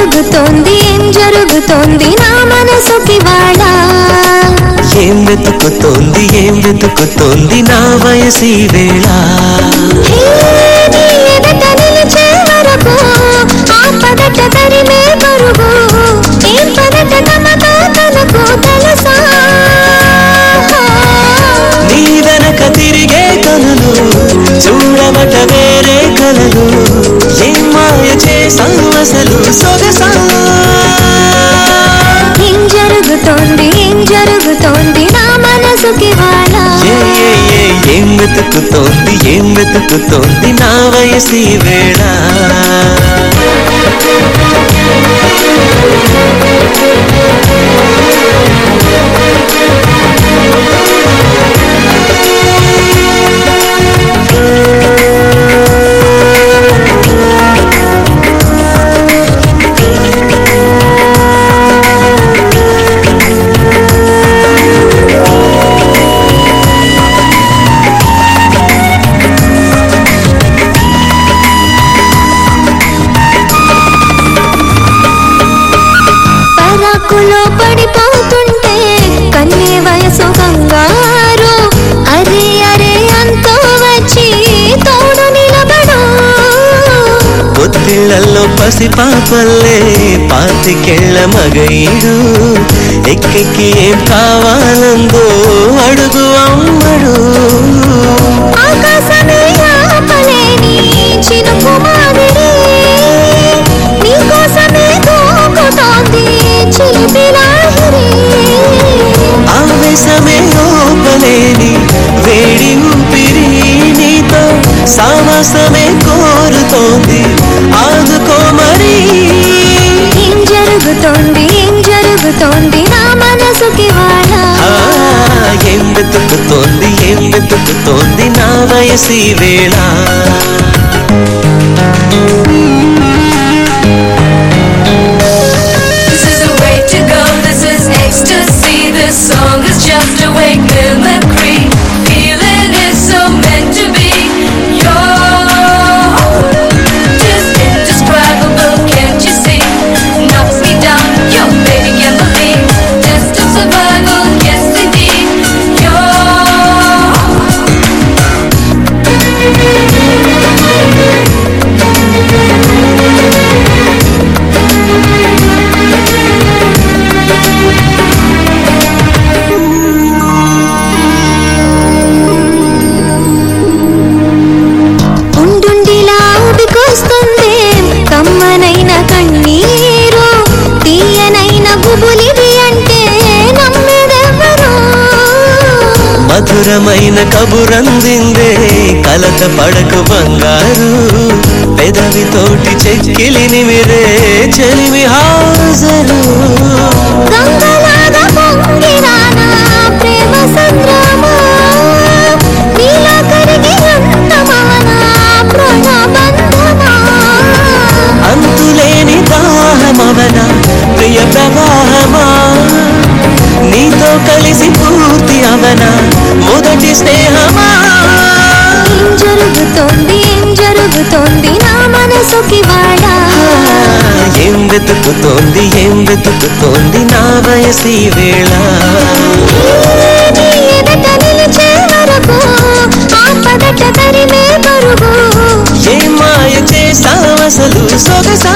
జరుగుతోంది ఏం జరుగుతోంది నా మనసు పివాడా ఏం వెతుకుతోంది ఏం వెతుకుతోంది నా వయసు వేళ? ఏం వెతుకుతోంది ఏం వెతుకుతోంది నా వయసి వేళ పరాకులో పడిపోతుంటే కన్నే వయసు కంగారు. అరే అరే అంతో వచ్చి తోడు నిలబడు. పొత్తిళ్ళలో పసి పాపల్లే పాతికెళ్ళ మగైడు ఎక్కెక్కి ఏం కావాలందో అడుగు అమ్మడు. జరుగుతోంది నా మనసుకి వాళ్ళ ఏం వెతుకుతోంది ఏం వెతుకుతోంది నా వయసి వేళ. మధురమైన కబురందిందే కలత పడకు బంగారు. పెదవితోటి చెక్కిలిని మిరే చెలిమి హాజరు అంతులేని దాహమవన ప్రియ ప్రవాహమా? నీతో కలిసి పూర్తి అవన వెతుకుతోంది ఏం వెతుకుతోంది నా వయసి వేళ? ఏ మాయ చేసావసలు సొగసా?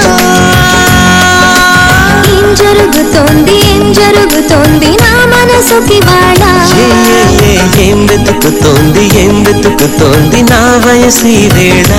ఏం జరుగుతోంది ఏం జరుగుతోంది నా మనసుకి వాడా? ఏం వెతుకుతోంది ఏం వెతుకుతోంది నా వయసి వేళ?